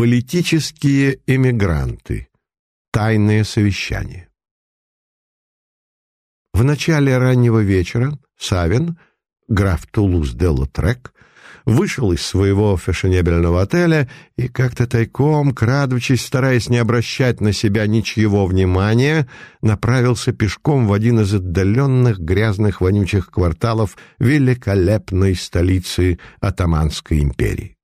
Политические эмигранты. Тайное совещание. В начале раннего вечера Савин, граф Тулуз-де-Лотрек, вышел из своего фешенебельного отеля и как-то тайком, крадучись, стараясь не обращать на себя ничьего внимания, направился пешком в один из отдаленных грязных вонючих кварталов великолепной столицы Атаманской империи.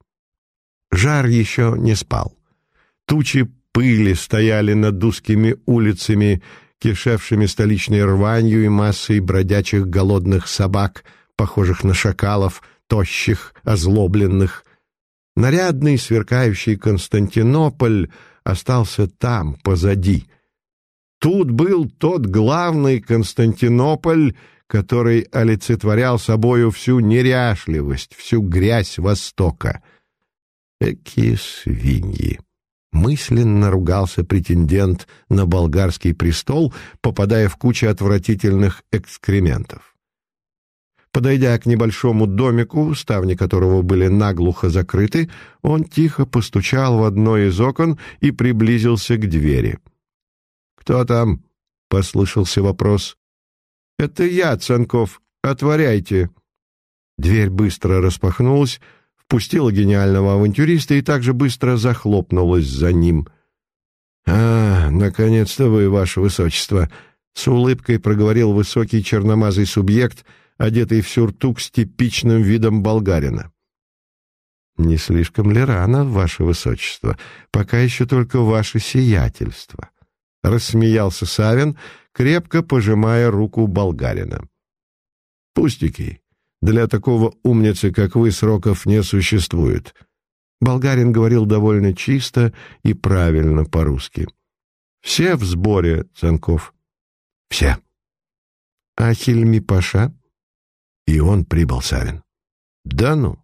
Жар еще не спал. Тучи пыли стояли над узкими улицами, кишевшими столичной рванью и массой бродячих голодных собак, похожих на шакалов — тощих, озлобленных. Нарядный, сверкающий Константинополь остался там, позади. Тут был тот главный Константинополь, который олицетворял собою всю неряшливость, всю грязь Востока. Экие свиньи! Мысленно ругался претендент на болгарский престол, попадая в кучу отвратительных экскрементов. Подойдя к небольшому домику, ставни которого были наглухо закрыты, он тихо постучал в одно из окон и приблизился к двери. «Кто там?» — послышался вопрос. «Это я, Цанков. Отворяйте». Дверь быстро распахнулась, впустила гениального авантюриста и также быстро захлопнулась за ним. «А, наконец-то вы, ваше высочество!» — с улыбкой проговорил высокий черномазый субъект — одетый в сюртук с типичным видом болгарина. «Не слишком ли рано, ваше высочество? Пока еще только ваше сиятельство», — рассмеялся Савин, крепко пожимая руку болгарина. «Пустяки. Для такого умницы, как вы, сроков не существует». Болгарин говорил довольно чисто и правильно по-русски. «Все в сборе, Цанков?» «Все». «А Хильми-Паша?» И он прибыл, Савин. Да ну!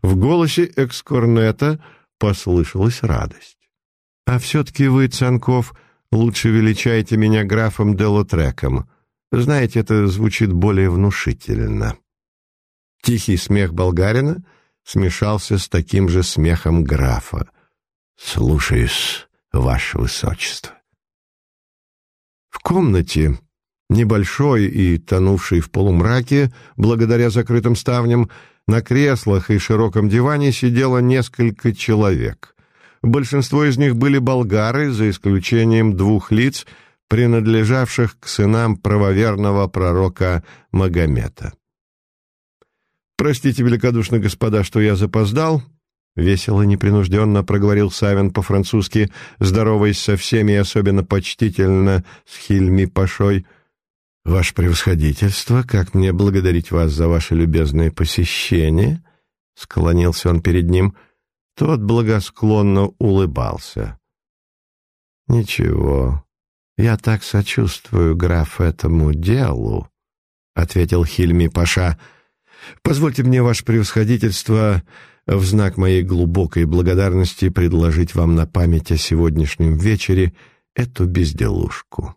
В голосе экскорнета послышалась радость. А все-таки вы, Цанков, лучше величаете меня графом Делотреком. Знаете, это звучит более внушительно. Тихий смех болгарина смешался с таким же смехом графа. «Слушаюсь, ваше высочество». В комнате Небольшой и тонувший в полумраке, благодаря закрытым ставням, на креслах и широком диване сидело несколько человек. Большинство из них были болгары, за исключением двух лиц, принадлежавших к сынам правоверного пророка Магомета. «Простите великодушно, господа, что я запоздал», — весело непринужденно проговорил Савин по-французски, здороваясь со всеми и особенно почтительно с Хильми Пашой — «Ваше превосходительство, как мне благодарить вас за ваше любезное посещение?» — склонился он перед ним. Тот благосклонно улыбался. «Ничего, я так сочувствую, граф, этому делу», — ответил Хильми Паша. «Позвольте мне, ваше превосходительство, в знак моей глубокой благодарности предложить вам на память о сегодняшнем вечере эту безделушку».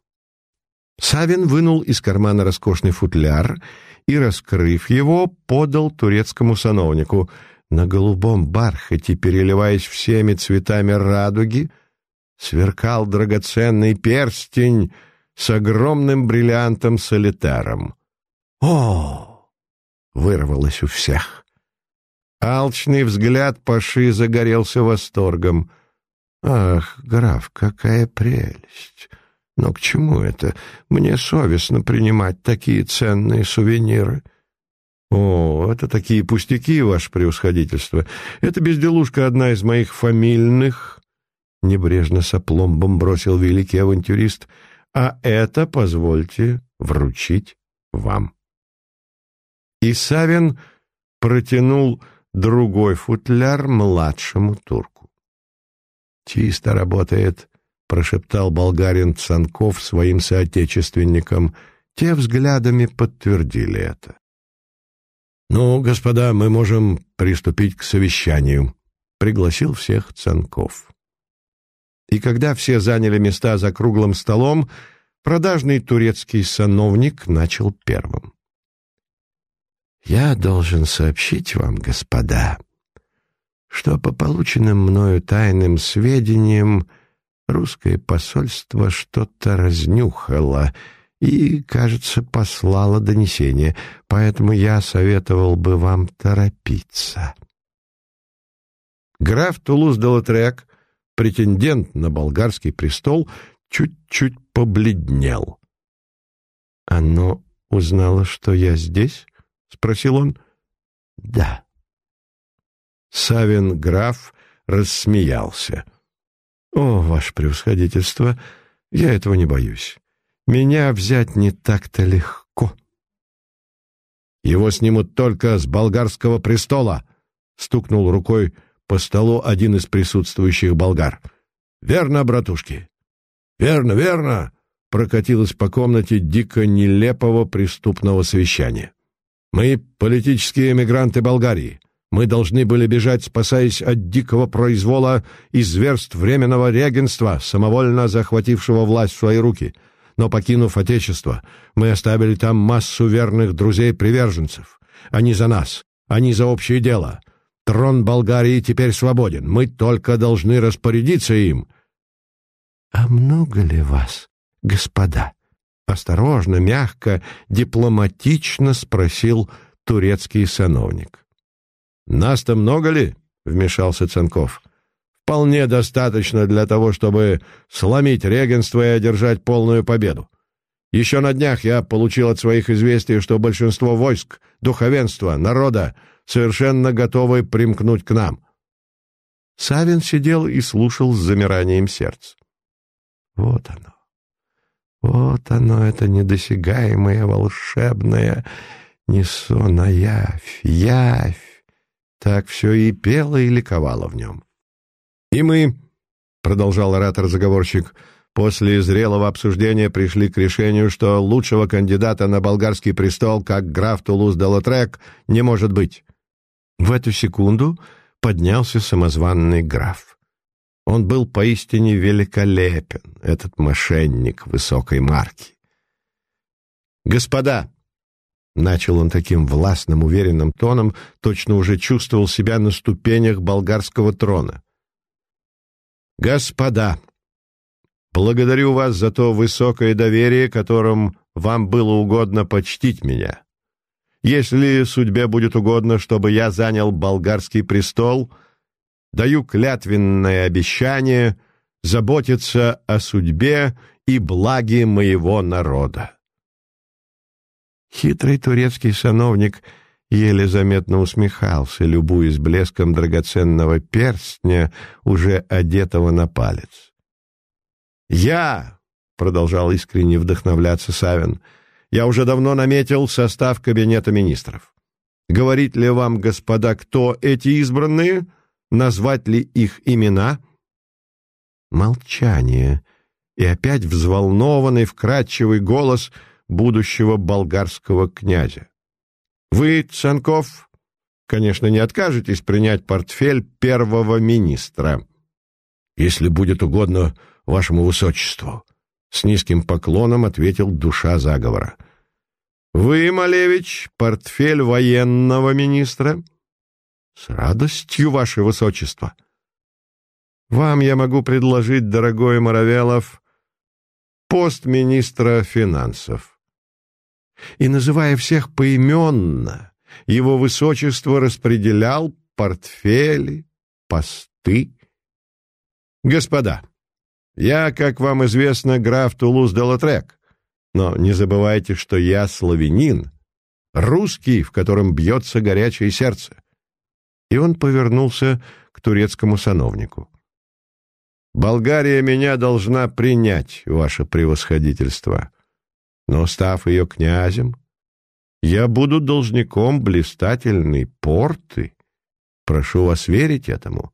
Савин вынул из кармана роскошный футляр и, раскрыв его, подал турецкому сановнику. На голубом бархате, переливаясь всеми цветами радуги, сверкал драгоценный перстень с огромным бриллиантом-солитаром. «О!» — вырвалось у всех. Алчный взгляд Паши загорелся восторгом. «Ах, граф, какая прелесть! Но к чему это? Мне совестно принимать такие ценные сувениры. О, это такие пустяки, ваше превосходительство. Это безделушка одна из моих фамильных, — небрежно сопломбом бросил великий авантюрист, — а это, позвольте, вручить вам. И Савин протянул другой футляр младшему турку. Чисто работает прошептал болгарин Цанков своим соотечественникам. Те взглядами подтвердили это. «Ну, господа, мы можем приступить к совещанию», — пригласил всех Цанков. И когда все заняли места за круглым столом, продажный турецкий сановник начал первым. «Я должен сообщить вам, господа, что по полученным мною тайным сведениям русское посольство что-то разнюхало и, кажется, послало донесение, поэтому я советовал бы вам торопиться. Граф Тулуз-де-Латрек, претендент на болгарский престол, чуть-чуть побледнел. «Оно узнало, что я здесь?» — спросил он. «Да». Савин граф рассмеялся. «О, ваше превосходительство, я этого не боюсь. Меня взять не так-то легко». «Его снимут только с болгарского престола», — стукнул рукой по столу один из присутствующих болгар. «Верно, братушки?» «Верно, верно!» — прокатилось по комнате дико нелепого преступного совещания. «Мы — политические эмигранты Болгарии. Мы должны были бежать, спасаясь от дикого произвола и зверств Временного регенства, самовольно захватившего власть в свои руки. Но, покинув Отечество, мы оставили там массу верных друзей-приверженцев. Они за нас, они за общее дело. Трон Болгарии теперь свободен, мы только должны распорядиться им». «А много ли вас, господа?» Осторожно, мягко, дипломатично спросил турецкий сановник. «Нас-то много ли?» — вмешался Ценков. «Вполне достаточно для того, чтобы сломить регенство и одержать полную победу. Еще на днях я получил от своих известий, что большинство войск, духовенства, народа совершенно готовы примкнуть к нам». Савин сидел и слушал с замиранием сердца. «Вот оно, вот оно, это недосягаемое, волшебное, не сон, а явь, явь. Так все и пело, и ликовало в нем. «И мы», — продолжал оратор-заговорщик, — «после зрелого обсуждения пришли к решению, что лучшего кандидата на болгарский престол, как граф Тулуз-де не может быть». В эту секунду поднялся самозванный граф. Он был поистине великолепен, этот мошенник высокой марки. «Господа!» Начал он таким властным, уверенным тоном, точно уже чувствовал себя на ступенях болгарского трона. «Господа, благодарю вас за то высокое доверие, которым вам было угодно почтить меня. Если судьбе будет угодно, чтобы я занял болгарский престол, даю клятвенное обещание заботиться о судьбе и благе моего народа. Хитрый турецкий сановник еле заметно усмехался, любуясь блеском драгоценного перстня, уже одетого на палец. «Я!» — продолжал искренне вдохновляться Савин. «Я уже давно наметил состав кабинета министров. Говорить ли вам, господа, кто эти избранные? Назвать ли их имена?» Молчание. И опять взволнованный, вкрадчивый голос — будущего болгарского князя. Вы, Цанков, конечно, не откажетесь принять портфель первого министра. Если будет угодно вашему высочеству, с низким поклоном ответил душа заговора. Вы, Малевич, портфель военного министра? С радостью, ваше высочество. Вам я могу предложить, дорогой Моровелов, пост министра финансов и, называя всех поименно, его высочество распределял портфели, посты. Господа, я, как вам известно, граф Тулуз-де-Латрек, но не забывайте, что я славянин, русский, в котором бьется горячее сердце. И он повернулся к турецкому сановнику. «Болгария меня должна принять, ваше превосходительство но, став ее князем, я буду должником блистательной порты. Прошу вас верить этому.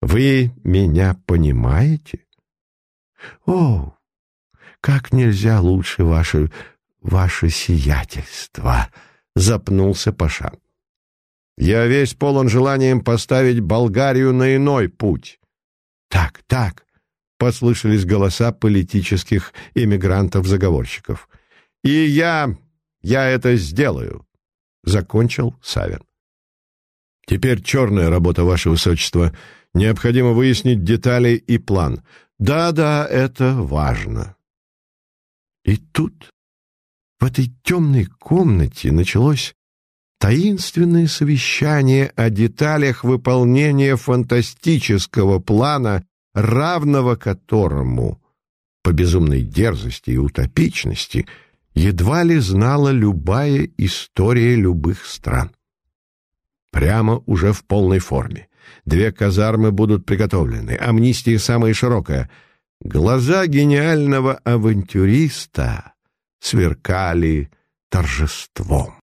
Вы меня понимаете? О, как нельзя лучше ваше, ваше сиятельство, запнулся Паша. Я весь полон желанием поставить Болгарию на иной путь. Так, так, послышались голоса политических эмигрантов-заговорщиков. И я... я это сделаю, — закончил Савин. Теперь черная работа, Ваше Высочество. Необходимо выяснить детали и план. Да-да, это важно. И тут, в этой темной комнате, началось таинственное совещание о деталях выполнения фантастического плана, равного которому, по безумной дерзости и утопичности, едва ли знала любая история любых стран. Прямо уже в полной форме. Две казармы будут приготовлены, амнистия самая широкая. Глаза гениального авантюриста сверкали торжеством.